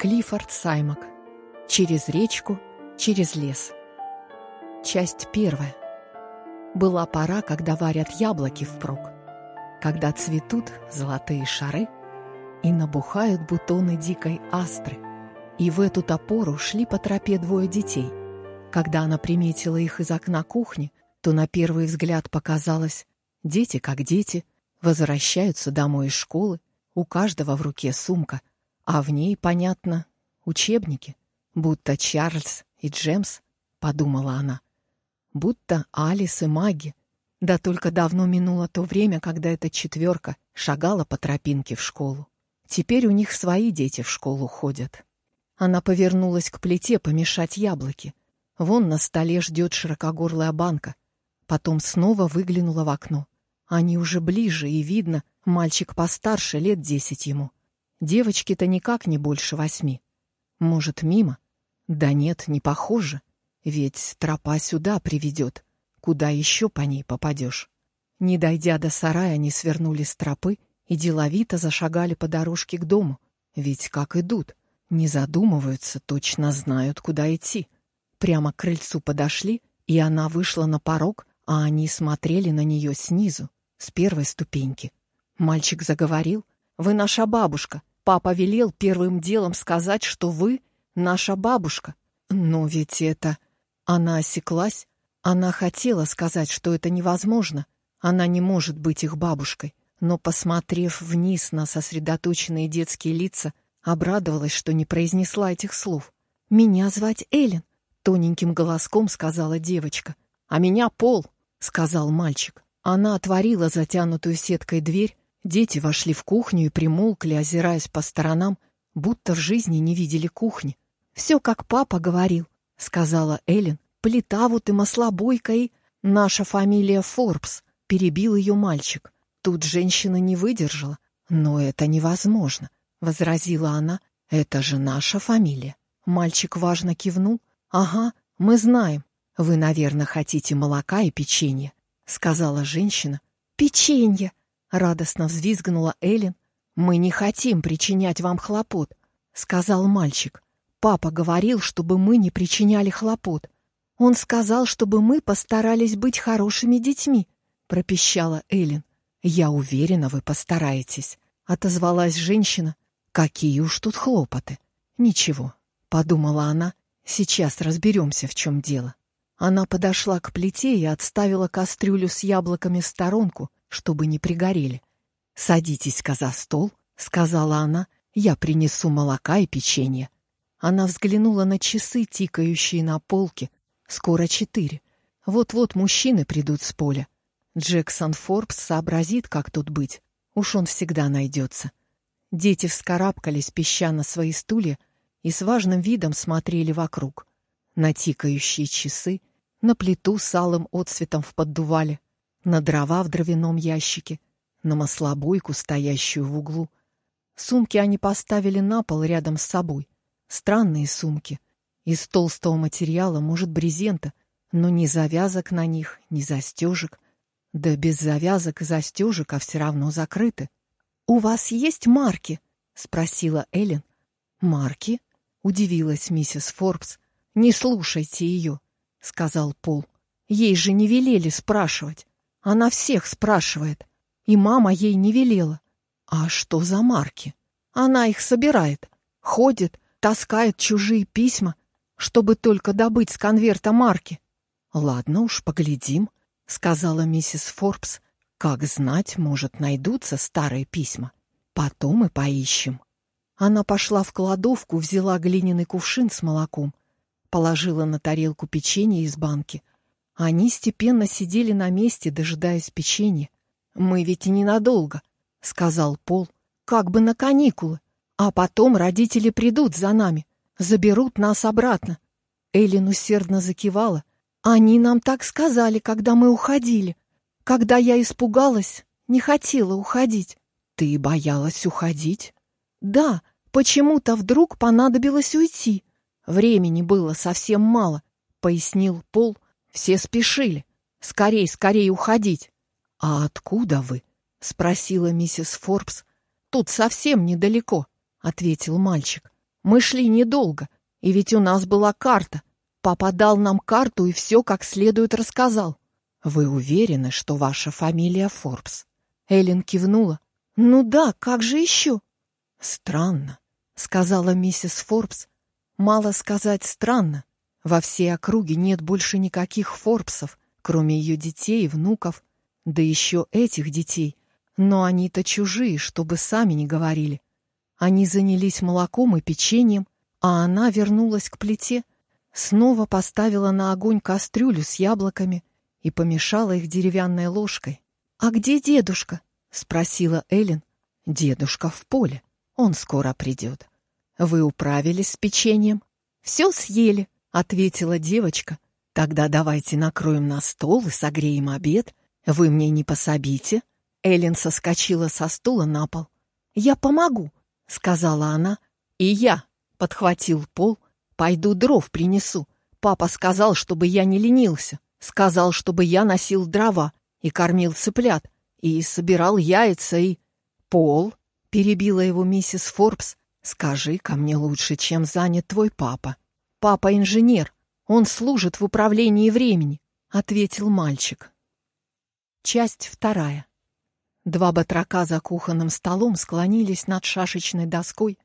Клиффорд Саймак. Через речку, через лес. Часть первая. Была пора, когда варят яблоки впрок, когда цветут золотые шары и набухают бутоны дикой астры. И в эту топору шли по тропе двое детей. Когда она приметила их из окна кухни, то на первый взгляд показалось, дети как дети, возвращаются домой из школы, у каждого в руке сумка — а в ней, понятно, учебники, будто Чарльз и Джемс, подумала она, будто Алис и Маги. Да только давно минуло то время, когда эта четверка шагала по тропинке в школу. Теперь у них свои дети в школу ходят. Она повернулась к плите помешать яблоки. Вон на столе ждет широкогорлая банка. Потом снова выглянула в окно. Они уже ближе, и видно, мальчик постарше, лет десять ему. Девочки-то никак не больше восьми. Может, мимо? Да нет, не похоже. Ведь тропа сюда приведет. Куда еще по ней попадешь? Не дойдя до сарая, они свернули с тропы и деловито зашагали по дорожке к дому. Ведь как идут, не задумываются, точно знают, куда идти. Прямо к крыльцу подошли, и она вышла на порог, а они смотрели на нее снизу, с первой ступеньки. Мальчик заговорил. «Вы наша бабушка. Папа велел первым делом сказать, что вы наша бабушка. Но ведь это... Она осеклась. Она хотела сказать, что это невозможно. Она не может быть их бабушкой. Но, посмотрев вниз на сосредоточенные детские лица, обрадовалась, что не произнесла этих слов. «Меня звать Эллен», — тоненьким голоском сказала девочка. «А меня Пол», — сказал мальчик. Она отворила затянутую сеткой дверь, Дети вошли в кухню и примолкли, озираясь по сторонам, будто в жизни не видели кухни. «Все, как папа говорил», — сказала Эллен. «Плита вот и маслобойка и...» «Наша фамилия Форбс», — перебил ее мальчик. Тут женщина не выдержала. «Но это невозможно», — возразила она. «Это же наша фамилия». Мальчик важно кивнул. «Ага, мы знаем. Вы, наверное, хотите молока и печенье», — сказала женщина. «Печенье!» Радостно взвизгнула Элин. «Мы не хотим причинять вам хлопот», — сказал мальчик. «Папа говорил, чтобы мы не причиняли хлопот. Он сказал, чтобы мы постарались быть хорошими детьми», — пропищала Элин. «Я уверена, вы постараетесь», — отозвалась женщина. «Какие уж тут хлопоты». «Ничего», — подумала она, — «сейчас разберемся, в чем дело». Она подошла к плите и отставила кастрюлю с яблоками в сторонку, чтобы не пригорели. «Садитесь-ка за стол», — сказала она, — «я принесу молока и печенье». Она взглянула на часы, тикающие на полке. Скоро четыре. Вот-вот мужчины придут с поля. Джексон Форбс сообразит, как тут быть. Уж он всегда найдется. Дети вскарабкались, пища на свои стулья, и с важным видом смотрели вокруг. На тикающие часы, на плиту с алым отцветом в поддувале, на дрова в дровяном ящике, на маслобойку, стоящую в углу. Сумки они поставили на пол рядом с собой. Странные сумки. Из толстого материала, может, брезента, но ни завязок на них, ни застежек. Да без завязок и застежек, а все равно закрыты. «У вас есть марки?» — спросила Эллен. «Марки?» — удивилась миссис Форбс. «Не слушайте ее», — сказал Пол. «Ей же не велели спрашивать. Она всех спрашивает. И мама ей не велела. А что за марки? Она их собирает. Ходит, таскает чужие письма, чтобы только добыть с конверта марки. Ладно уж, поглядим, сказала миссис Форбс. Как знать, может, найдутся старые письма. Потом и поищем. Она пошла в кладовку, взяла глиняный кувшин с молоком, положила на тарелку печенье из банки, они степенно сидели на месте, дожидаясь печенья. «Мы ведь и ненадолго», — сказал Пол, — «как бы на каникулы. А потом родители придут за нами, заберут нас обратно». Эллен усердно закивала. «Они нам так сказали, когда мы уходили. Когда я испугалась, не хотела уходить». «Ты боялась уходить?» «Да, почему-то вдруг понадобилось уйти. Времени было совсем мало», — пояснил Пол, — все спешили. Скорей, скорей уходить. А откуда вы? спросила миссис Форбс. Тут совсем недалеко, ответил мальчик. Мы шли недолго, и ведь у нас была карта. Папа дал нам карту и все как следует рассказал. Вы уверены, что ваша фамилия Форбс? Эллен кивнула. Ну да, как же еще? Странно, сказала миссис Форбс. Мало сказать странно. Во всей округе нет больше никаких Форбсов, кроме ее детей и внуков, да еще этих детей. Но они-то чужие, чтобы сами не говорили. Они занялись молоком и печеньем, а она вернулась к плите, снова поставила на огонь кастрюлю с яблоками и помешала их деревянной ложкой. «А где дедушка?» — спросила Эллен. «Дедушка в поле. Он скоро придет». «Вы управились с печеньем?» «Все съели», — ответила девочка. «Тогда давайте накроем на стол и согреем обед. Вы мне не пособите?» Эллен соскочила со стула на пол. «Я помогу», — сказала она. «И я», — подхватил пол, — «пойду дров принесу. Папа сказал, чтобы я не ленился. Сказал, чтобы я носил дрова и кормил цыплят, и собирал яйца, и...» «Пол», — перебила его миссис Форбс, — «скажи ко мне лучше, чем занят твой папа». «Папа инженер, он служит в управлении времени», — ответил мальчик. Часть вторая. Два батрака за кухонным столом склонились над шашечной доской.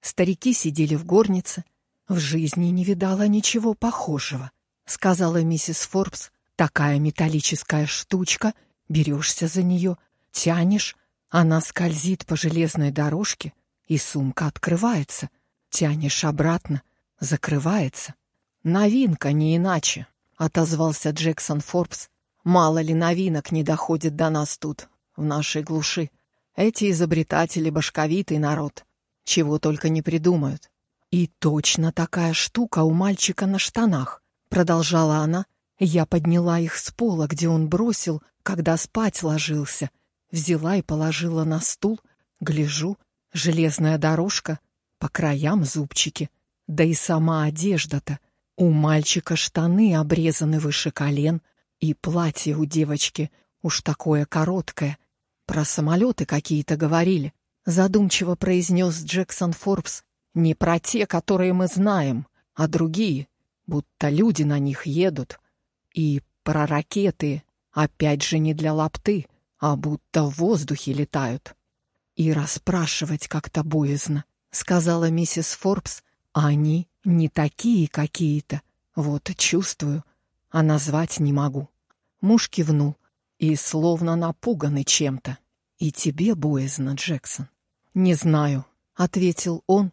Старики сидели в горнице. В жизни не видала ничего похожего, сказала миссис Форбс. Такая металлическая штучка, берешься за нее, тянешь, она скользит по железной дорожке, и сумка открывается. Тянешь обратно, закрывается. Новинка не иначе, отозвался Джексон Форбс. Мало ли новинок не доходит до нас тут, в нашей глуши. Эти изобретатели башковитый народ. Чего только не придумают. И точно такая штука у мальчика на штанах, продолжала она. Я подняла их с пола, где он бросил, когда спать ложился. Взяла и положила на стул. Гляжу, железная дорожка, по краям зубчики. Да и сама одежда-то. У мальчика штаны обрезаны выше колен, и платье у девочки уж такое короткое, про самолеты какие-то говорили, задумчиво произнес Джексон Форбс. Не про те, которые мы знаем, а другие, будто люди на них едут. И про ракеты, опять же не для лапты, а будто в воздухе летают. И расспрашивать как-то боязно, сказала миссис Форбс. А они не такие какие-то. Вот чувствую, а назвать не могу. Муж кивнул и словно напуганный чем-то. «И тебе боязно, Джексон?» «Не знаю», — ответил он.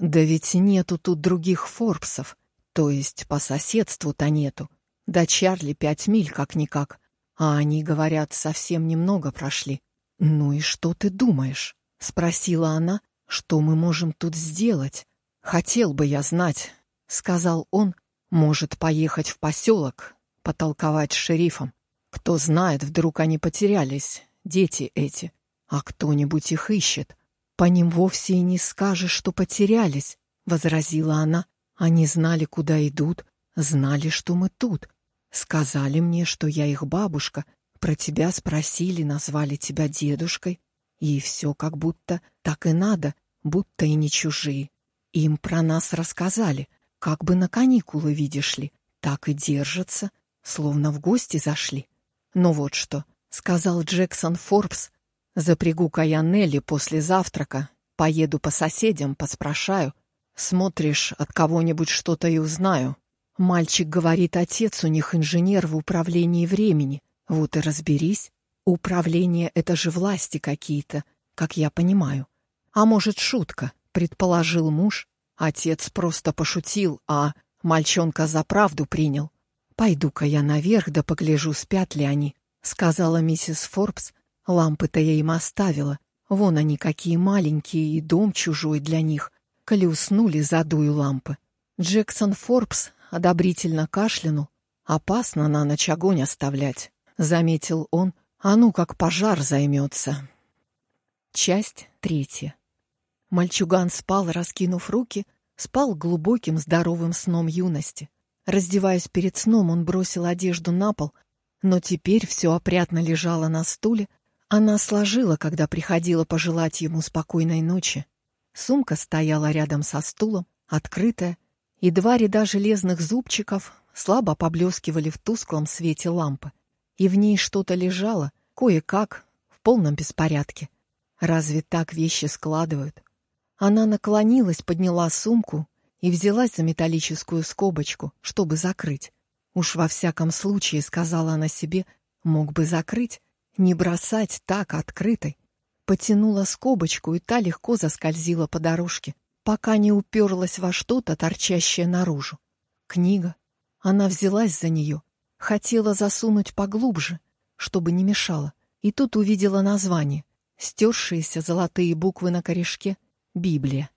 «Да ведь нету тут других Форбсов, то есть по соседству-то нету. До Чарли пять миль как-никак, а они, говорят, совсем немного прошли». «Ну и что ты думаешь?» — спросила она. «Что мы можем тут сделать?» «Хотел бы я знать», — сказал он. «Может, поехать в поселок, потолковать с шерифом. Кто знает, вдруг они потерялись, дети эти, а кто-нибудь их ищет. По ним вовсе и не скажешь, что потерялись, возразила она. Они знали, куда идут, знали, что мы тут. Сказали мне, что я их бабушка, про тебя спросили, назвали тебя дедушкой, и все как будто так и надо, будто и не чужие. Им про нас рассказали, как бы на каникулы, видишь ли, так и держатся, словно в гости зашли. Но вот что, сказал Джексон Форбс, запрягу-ка я Нелли после завтрака, поеду по соседям, поспрашаю. Смотришь, от кого-нибудь что-то и узнаю. Мальчик говорит, отец у них инженер в управлении времени. Вот и разберись. Управление — это же власти какие-то, как я понимаю. А может, шутка, предположил муж. Отец просто пошутил, а мальчонка за правду принял. «Пойду-ка я наверх да погляжу, спят ли они», — сказала миссис Форбс. «Лампы-то я им оставила. Вон они какие маленькие, и дом чужой для них. Коли уснули, задую лампы». Джексон Форбс одобрительно кашлянул. «Опасно на ночь огонь оставлять», — заметил он. «А ну, как пожар займется». Часть третья. Мальчуган спал, раскинув руки, спал глубоким здоровым сном юности. Раздеваясь перед сном, он бросил одежду на пол, но теперь все опрятно лежало на стуле. Она сложила, когда приходила пожелать ему спокойной ночи. Сумка стояла рядом со стулом, открытая, и два ряда железных зубчиков слабо поблескивали в тусклом свете лампы. И в ней что-то лежало, кое-как, в полном беспорядке. Разве так вещи складывают? Она наклонилась, подняла сумку и взялась за металлическую скобочку, чтобы закрыть. Уж во всяком случае, сказала она себе, мог бы закрыть, не бросать так открытой. Потянула скобочку, и та легко заскользила по дорожке, пока не уперлась во что-то, торчащее наружу. Книга. Она взялась за нее, хотела засунуть поглубже, чтобы не мешало, и тут увидела название, стершиеся золотые буквы на корешке «Библия».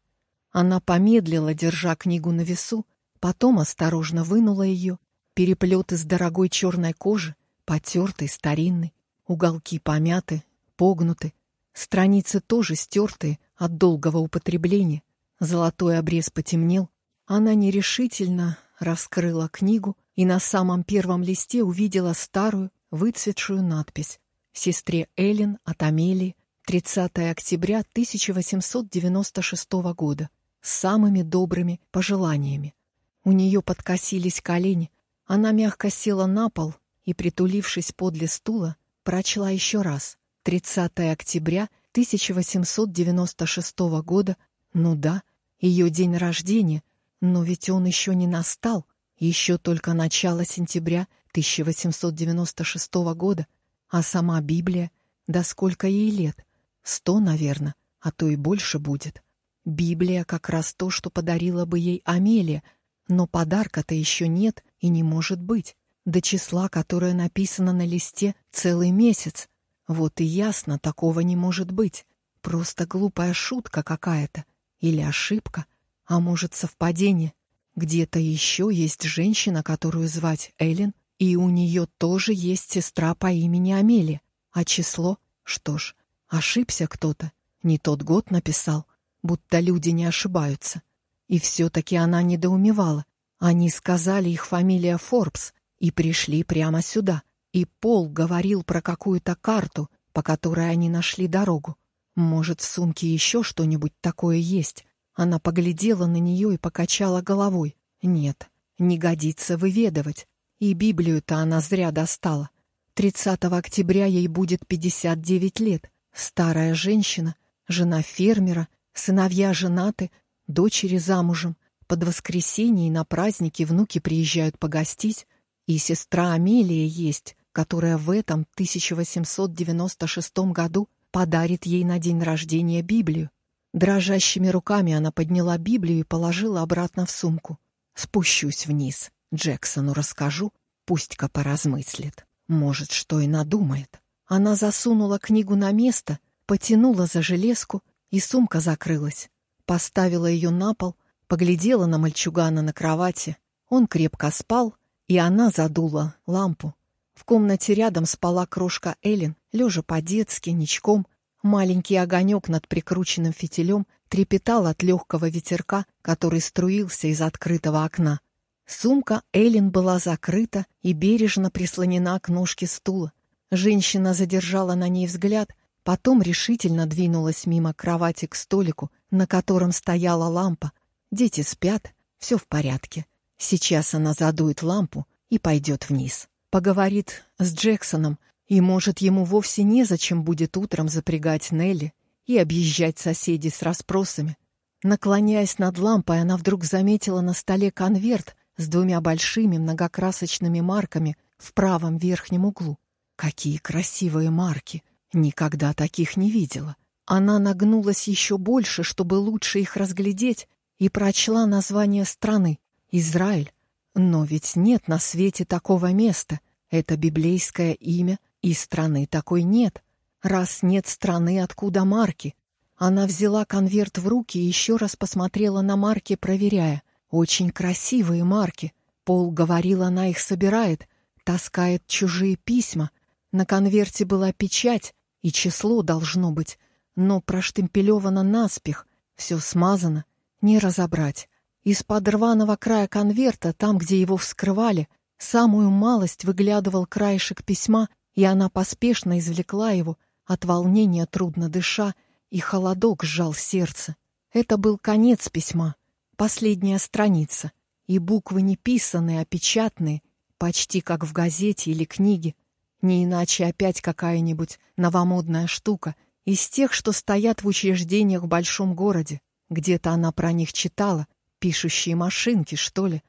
Она помедлила, держа книгу на весу, потом осторожно вынула ее, переплет из дорогой черной кожи, потертый, старинный, уголки помяты, погнуты, страницы тоже стертые от долгого употребления, золотой обрез потемнел. Она нерешительно раскрыла книгу и на самом первом листе увидела старую, выцветшую надпись «Сестре Эллен от Амелии, 30 октября 1896 года, с самыми добрыми пожеланиями». У нее подкосились колени, она мягко села на пол и, притулившись подле стула, прочла еще раз. 30 октября 1896 года, ну да, ее день рождения, но ведь он еще не настал, еще только начало сентября 1896 года, а сама Библия, да сколько ей лет? Сто, наверное, а то и больше будет. Библия как раз то, что подарила бы ей Амелия, но подарка-то еще нет и не может быть. До числа, которое написано на листе, целый месяц. Вот и ясно, такого не может быть. Просто глупая шутка какая-то. Или ошибка. А может, совпадение. Где-то еще есть женщина, которую звать Эллен, и у нее тоже есть сестра по имени Амелия. А число? Что ж, ошибся кто-то. Не тот год написал, будто люди не ошибаются. И все-таки она недоумевала. Они сказали, их фамилия Форбс, и пришли прямо сюда. И Пол говорил про какую-то карту, по которой они нашли дорогу. Может, в сумке еще что-нибудь такое есть? Она поглядела на нее и покачала головой. Нет, не годится выведывать. И Библию-то она зря достала. 30 октября ей будет 59 лет. Старая женщина, жена фермера, сыновья женаты, дочери замужем. Под воскресенье и на праздники внуки приезжают погостить. И сестра Амелия есть, которая в этом 1896 году подарит ей на день рождения Библию. Дрожащими руками она подняла Библию и положила обратно в сумку. Спущусь вниз. Джексону расскажу, пусть-ка поразмыслит. Может, что и надумает. Она засунула книгу на место, потянула за железку, и сумка закрылась. Поставила ее на пол, поглядела на мальчугана на кровати. Он крепко спал, и она задула лампу. В комнате рядом спала крошка Элин, лежа по-детски, ничком, Маленький огонек над прикрученным фитилем трепетал от легкого ветерка, который струился из открытого окна. Сумка Элин была закрыта и бережно прислонена к ножке стула. Женщина задержала на ней взгляд, потом решительно двинулась мимо кровати к столику, на котором стояла лампа. Дети спят, все в порядке. Сейчас она задует лампу и пойдет вниз. Поговорит с Джексоном, и, может, ему вовсе незачем будет утром запрягать Нелли и объезжать соседей с расспросами. Наклоняясь над лампой, она вдруг заметила на столе конверт с двумя большими многокрасочными марками в правом верхнем углу. Какие красивые марки! Никогда таких не видела. Она нагнулась еще больше, чтобы лучше их разглядеть, и прочла название страны — Израиль. Но ведь нет на свете такого места. Это библейское имя и страны такой нет. Раз нет страны, откуда марки? Она взяла конверт в руки и еще раз посмотрела на марки, проверяя. Очень красивые марки. Пол говорил, она их собирает, таскает чужие письма. На конверте была печать, и число должно быть, но проштемпелевано наспех, все смазано, не разобрать. Из-под рваного края конверта, там, где его вскрывали, самую малость выглядывал краешек письма и она поспешно извлекла его, от волнения трудно дыша, и холодок сжал сердце. Это был конец письма, последняя страница, и буквы не писанные, а печатные, почти как в газете или книге, не иначе опять какая-нибудь новомодная штука из тех, что стоят в учреждениях в большом городе. Где-то она про них читала, пишущие машинки, что ли.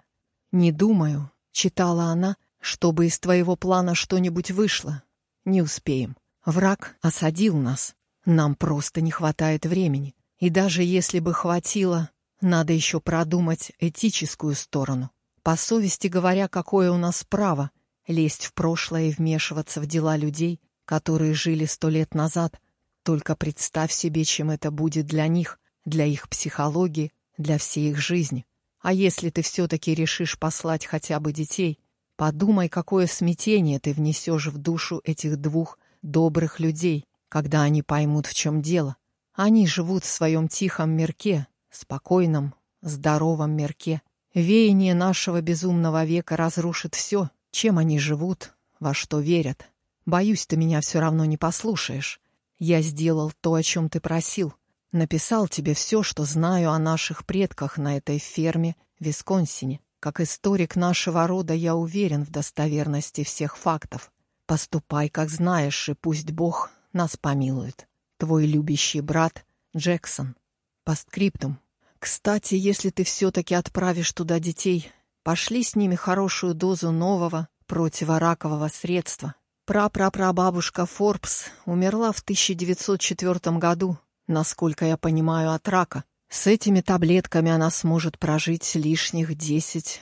Не думаю, читала она, чтобы из твоего плана что-нибудь вышло. Не успеем. Враг осадил нас. Нам просто не хватает времени. И даже если бы хватило, надо еще продумать этическую сторону. По совести говоря, какое у нас право лезть в прошлое и вмешиваться в дела людей, которые жили сто лет назад. Только представь себе, чем это будет для них, для их психологии, для всей их жизни. А если ты все-таки решишь послать хотя бы детей, подумай, какое смятение ты внесешь в душу этих двух добрых людей, когда они поймут, в чем дело. Они живут в своем тихом мирке, спокойном, здоровом мирке. Веяние нашего безумного века разрушит все, чем они живут, во что верят. Боюсь, ты меня все равно не послушаешь. Я сделал то, о чем ты просил. Написал тебе все, что знаю о наших предках на этой ферме в Висконсине. Как историк нашего рода я уверен в достоверности всех фактов. Поступай, как знаешь, и пусть Бог нас помилует. Твой любящий брат Джексон. Постскриптум. Кстати, если ты все-таки отправишь туда детей, пошли с ними хорошую дозу нового противоракового средства. Прапрапрабабушка Форбс умерла в 1904 году, насколько я понимаю, от рака. С этими таблетками она сможет прожить лишних 10-20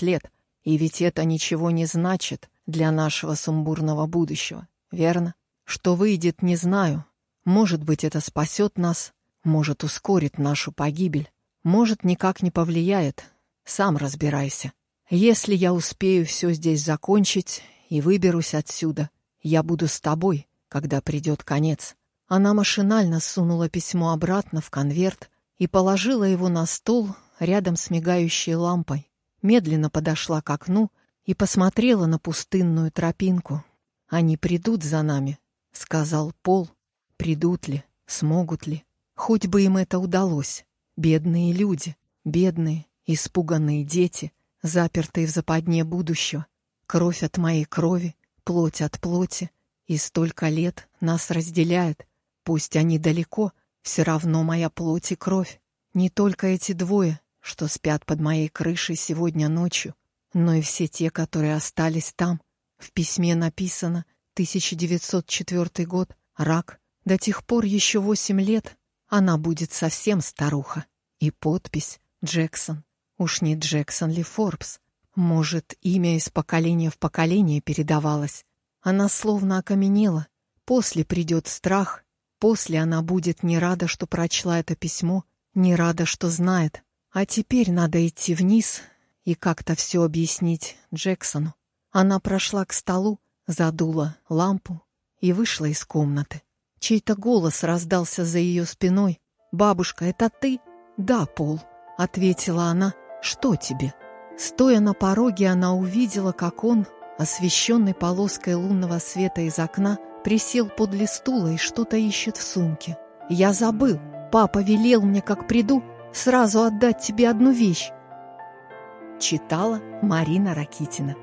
лет. И ведь это ничего не значит для нашего сумбурного будущего, верно? Что выйдет, не знаю. Может быть, это спасет нас, может, ускорит нашу погибель, может, никак не повлияет. Сам разбирайся. Если я успею все здесь закончить и выберусь отсюда, я буду с тобой, когда придет конец. Она машинально сунула письмо обратно в конверт и положила его на стол рядом с мигающей лампой. Медленно подошла к окну и посмотрела на пустынную тропинку. «Они придут за нами», — сказал Пол. «Придут ли? Смогут ли?» Хоть бы им это удалось. Бедные люди, бедные, испуганные дети, запертые в западне будущего. Кровь от моей крови, плоть от плоти. И столько лет нас разделяет. Пусть они далеко, все равно моя плоть и кровь. Не только эти двое, что спят под моей крышей сегодня ночью, но и все те, которые остались там. В письме написано 1904 год, рак. До тех пор еще восемь лет, она будет совсем старуха. И подпись «Джексон». Уж не Джексон ли Форбс? Может, имя из поколения в поколение передавалось. Она словно окаменела. После придет страх. После она будет не рада, что прочла это письмо, не рада, что знает. А теперь надо идти вниз и как-то все объяснить Джексону. Она прошла к столу, задула лампу и вышла из комнаты. Чей-то голос раздался за ее спиной. «Бабушка, это ты?» «Да, Пол», — ответила она. «Что тебе?» Стоя на пороге, она увидела, как он, освещенный полоской лунного света из окна, присел подле стула и что-то ищет в сумке. «Я забыл. Папа велел мне, как приду, сразу отдать тебе одну вещь». Читала Марина Ракитина.